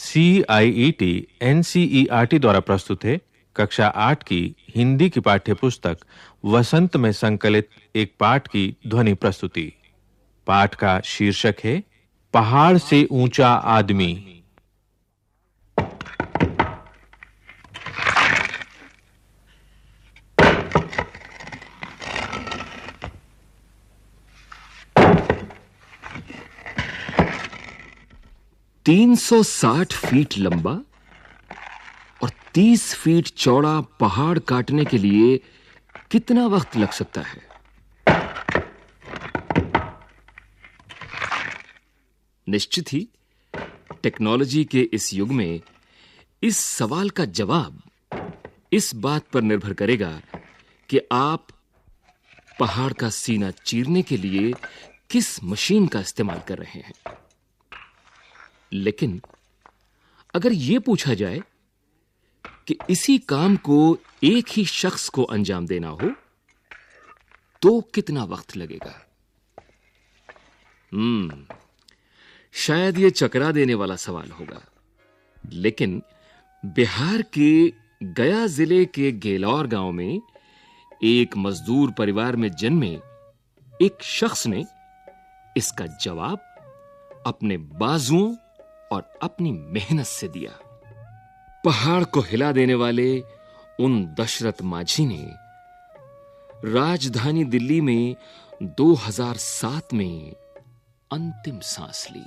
CIET T द्वारा प्रस्तुत है कक्षा आठ की हिंदी की पाठ्य पुस्तक वसंत में संकलित एक पाठ की ध्वनि प्रस्तुति। पाठ का शीर्षक है, पहाड़ से ऊँचा आदमी। तीन सौ साठ फीट लंबा और तीस फीट चौड़ा पहाड़ काटने के लिए कितना वक्त लग सकता है? निश्चित ही, टेक्नोलॉजी के इस युग में इस सवाल का जवाब इस बात पर निर्भर करेगा कि आप पहाड़ का सीना चीरने के लिए किस मशीन का इस्तेमाल कर रहे हैं। लेकिन अगर यह पूछा जाए कि इसी काम को एक ही शख्स को अंजाम देना हो तो कितना वक्त लगेगा? हम्म शायद यह चकरा देने वाला सवाल होगा। लेकिन बिहार के गया ज़िले के गेलौर गाँव में एक मजदूर परिवार में जन्मे एक शख्स ने इसका जवाब अपने बाजुओं और अपनी मेहनत से दिया। पहाड़ को हिला देने वाले उन दशरथ माझी ने राजधानी दिल्ली में 2007 में अंतिम सांस ली।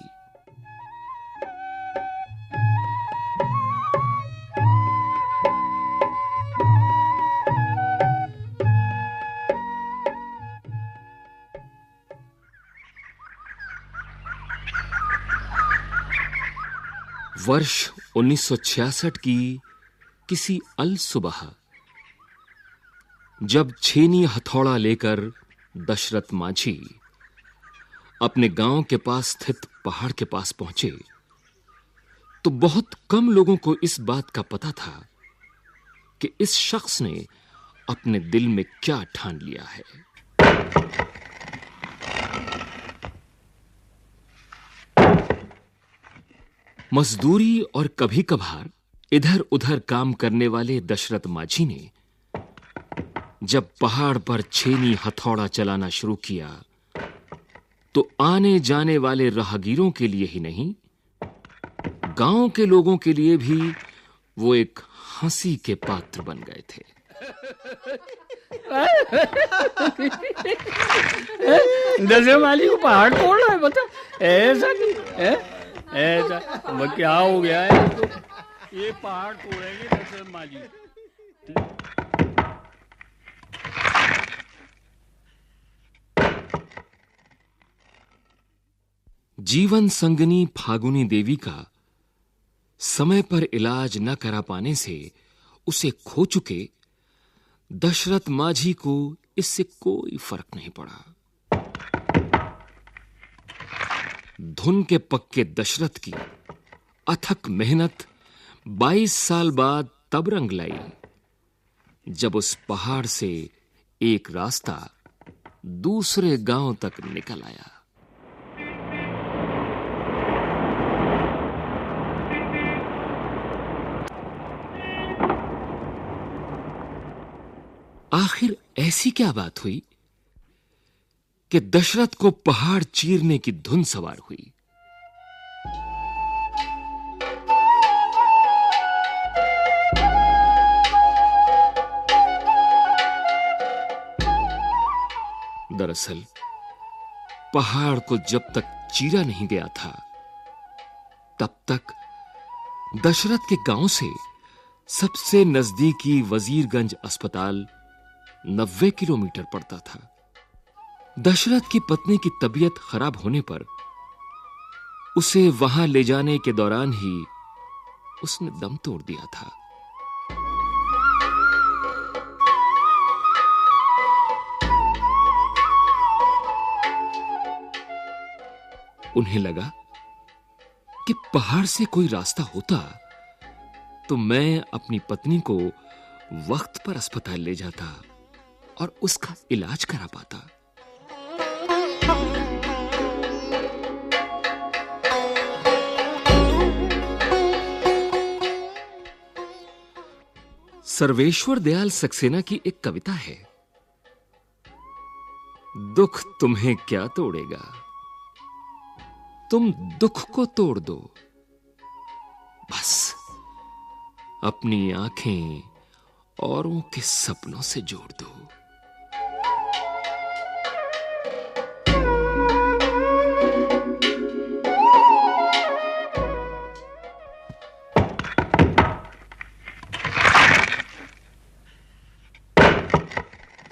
वर्ष 1966 की किसी अल सुबह जब छेनी हथौड़ा लेकर दशरथ माझी अपने गाँव के पास स्थित पहाड़ के पास पहुँचे तो बहुत कम लोगों को इस बात का पता था कि इस शख्स ने अपने दिल में क्या ठान लिया है। मजदूरी और कभी कभार इधर उधर काम करने वाले दशरथ माझी ने जब पहाड़ पर छेनी हथौड़ा चलाना शुरू किया तो आने जाने वाले राहगीरों के लिए ही नहीं, गाँव के लोगों के लिए भी वो एक हँसी के पात्र बन गए थे। दसे माली को पहाड़ तोड़ रहा है, बता। ऐसा नहीं है ऐसा क्या हो गया है? तो ये पहाड़ तोड़ेंगे दसे माली जीवन संगनी फागुनी देवी का समय पर इलाज न करा पाने से उसे खो चुके दशरथ माझी को इससे कोई फ़र्क नहीं पड़ा। धुन के पक्के दशरथ की अथक मेहनत 22 साल बाद तब रंग लाई, जब उस पहाड़ से एक रास्ता दूसरे गाँव तक निकल आया। आखिर ऐसी क्या बात हुई? कि दशरथ को पहाड़ चीरने की धुन सवार हुई। दरअसल, पहाड़ को जब तक चीरा नहीं गया था, तब तक दशरथ के गाँव से सबसे नजदीकी वजीरगंज अस्पताल नब्बे किलोमीटर पड़ता था। दशरथ की पत्नी की तबीयत खराब होने पर उसे वहाँ ले जाने के दौरान ही उसने दम तोड़ दिया था। उन्हें लगा कि पहाड़ से कोई रास्ता होता तो मैं अपनी पत्नी को वक्त पर अस्पताल ले जाता और उसका इलाज करा पाता। सर्वेश्वर दयाल सक्सेना की एक कविता है। दुख तुम्हें क्या तोड़ेगा? तुम दुख को तोड़ दो। बस, अपनी आँखें औरों के सपनों से जोड़ दो।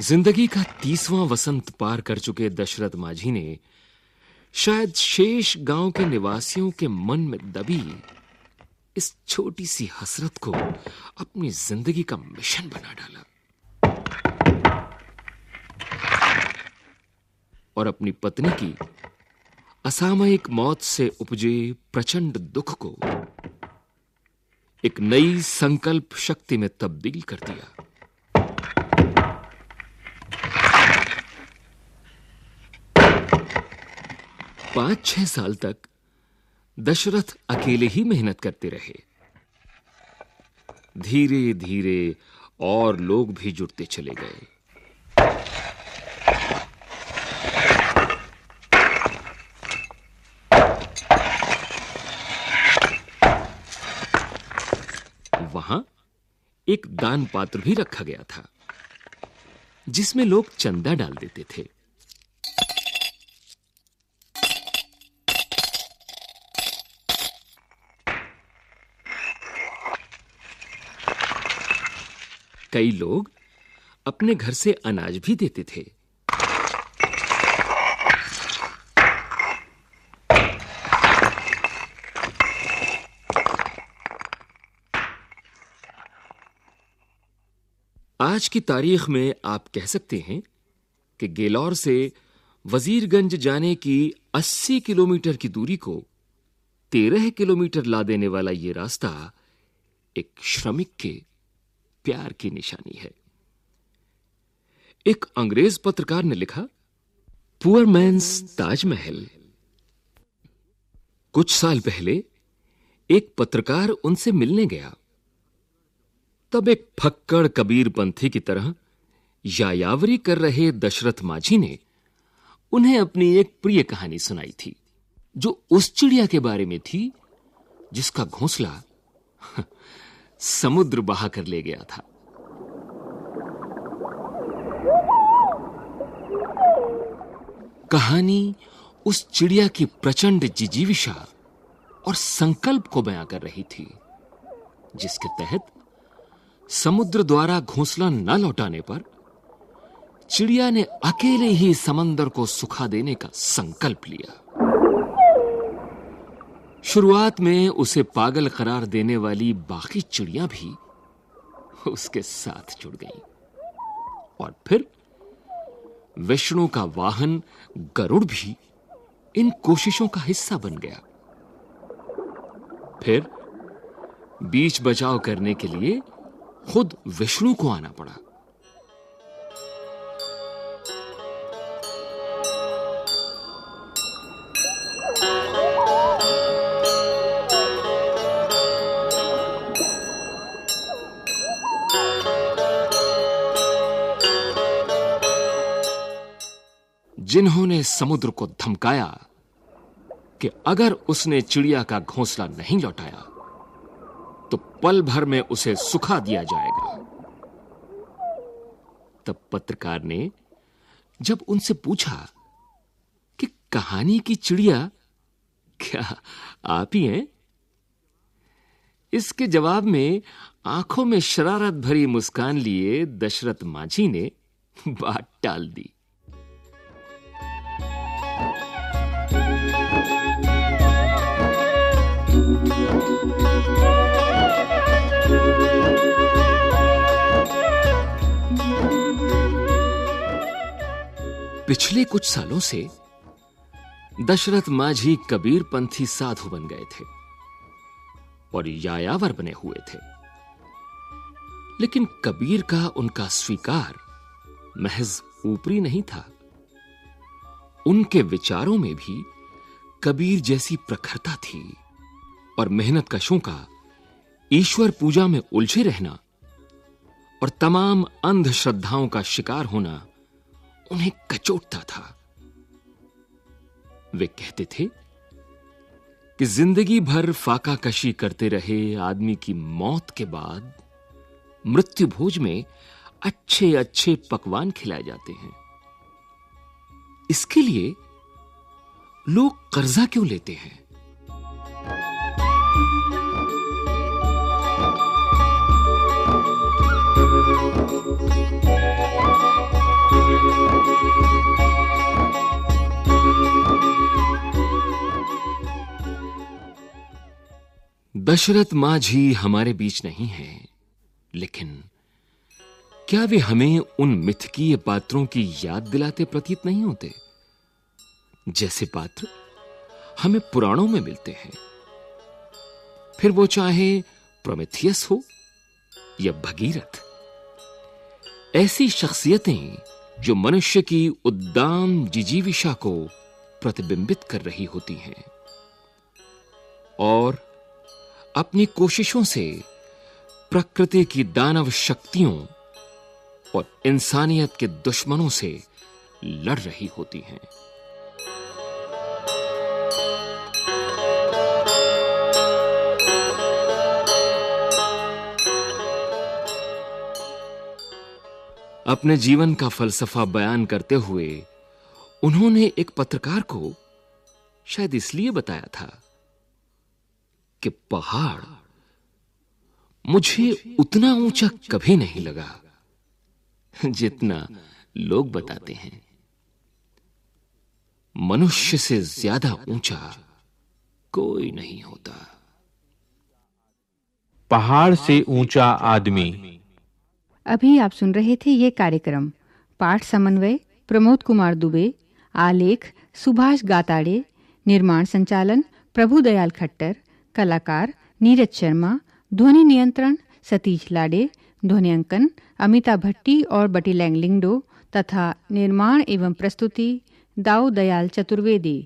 ज़िंदगी का तीसवां वसंत पार कर चुके दशरथ माझी ने शायद शेष गाँव के निवासियों के मन में दबी इस छोटी सी हसरत को अपनी ज़िंदगी का मिशन बना डाला और अपनी पत्नी की असामयिक मौत से उपजे प्रचंड दुख को एक नई संकल्प शक्ति में तब्दील कर दिया। पाँच छह साल तक दशरथ अकेले ही मेहनत करते रहे। धीरे धीरे और लोग भी जुड़ते चले गए। वहाँ एक दान पात्र भी रखा गया था, जिसमें लोग चंदा डाल देते थे। कई लोग अपने घर से अनाज भी देते थे। आज की तारीख में आप कह सकते हैं कि गेलौर से वजीरगंज जाने की 80 किलोमीटर की दूरी को 13 किलोमीटर ला देने वाला यह रास्ता एक श्रमिक के प्यार की निशानी है। एक अंग्रेज़ पत्रकार ने लिखा, पुअर मैंस ताजमहल। कुछ साल पहले, एक पत्रकार उनसे मिलने गया। तब एक फक्कड़ कबीर पंथी की तरह यायावरी कर रहे दशरथ माझी ने उन्हें अपनी एक प्रिय कहानी सुनाई थी, जो उस चिड़िया के बारे में थी, जिसका घोंसला समुद्र बहा कर ले गया था। कहानी उस चिड़िया की प्रचंड जिजीविशा और संकल्प को बयां कर रही थी, जिसके तहत समुद्र द्वारा घोंसला न लौटाने पर चिड़िया ने अकेले ही समंदर को सुखा देने का संकल्प लिया। शुरुआत में उसे पागल करार देने वाली बाकी चिड़िया भी उसके साथ जुड़ गईं। और फिर विष्णु का वाहन गरुड़ भी इन कोशिशों का हिस्सा बन गया। फिर बीच बचाव करने के लिए खुद विष्णु को आना पड़ा। जिन्होंने समुद्र को धमकाया कि अगर उसने चिड़िया का घोंसला नहीं लौटाया तो पल भर में उसे सुखा दिया जाएगा। तब पत्रकार ने जब उनसे पूछा कि कहानी की चिड़िया क्या आप ही हैं? इसके जवाब में आँखों में शरारत भरी मुस्कान लिए दशरथ माझी ने बात टाल दी। पिछले कुछ सालों से दशरथ माझी कबीर पंथी साधु बन गए थे और यायावर बने हुए थे। लेकिन कबीर का उनका स्वीकार महज ऊपरी नहीं था। उनके विचारों में भी कबीर जैसी प्रखरता थी और मेहनत कशों का ईश्वर पूजा में उलझे रहना और तमाम अंधश्रद्धाओं का शिकार होना उन्हें कचोटता था। वे कहते थे कि ज़िंदगी भर फाका कशी करते रहे आदमी की मौत के बाद मृत्यु भोज में अच्छे अच्छे पकवान खिलाए जाते हैं। इसके लिए लोग कर्जा क्यों लेते हैं? दशरथ माझी हमारे बीच नहीं है, लेकिन क्या वे हमें उन मिथकीय पात्रों की याद दिलाते प्रतीत नहीं होते? जैसे पात्र हमें पुराणों में मिलते हैं। फिर वो चाहे प्रोमेथियस हो या भगीरथ, ऐसी शख्सियतें जो मनुष्य की उद्दाम जिजीविशा को प्रतिबिंबित कर रही होती हैं। और अपनी कोशिशों से प्रकृति की दानव शक्तियों और इंसानियत के दुश्मनों से लड़ रही होती हैं। अपने जीवन का फलसफा बयान करते हुए उन्होंने एक पत्रकार को शायद इसलिए बताया था कि पहाड़। मुझे उतना ऊँचा कभी नहीं लगा जितना लोग बताते हैं। मनुष्य से ज़्यादा ऊँचा कोई नहीं होता। पहाड़ से ऊँचा आदमी। अभी आप सुन रहे थे ये कार्यक्रम। पाठ समन्वय प्रमोद कुमार दुबे आलेख सुभाष गाताड़े निर्माण संचालन प्रभुदयाल खट्टर कलाकार नीरज शर्मा, ध्वनि नियंत्रण सतीश लाडे ध्वनियांकन अमिता भट्टी और बटी लैंगलिंगडो तथा निर्माण एवं प्रस्तुति दाऊ दयाल चतुर्वेदी।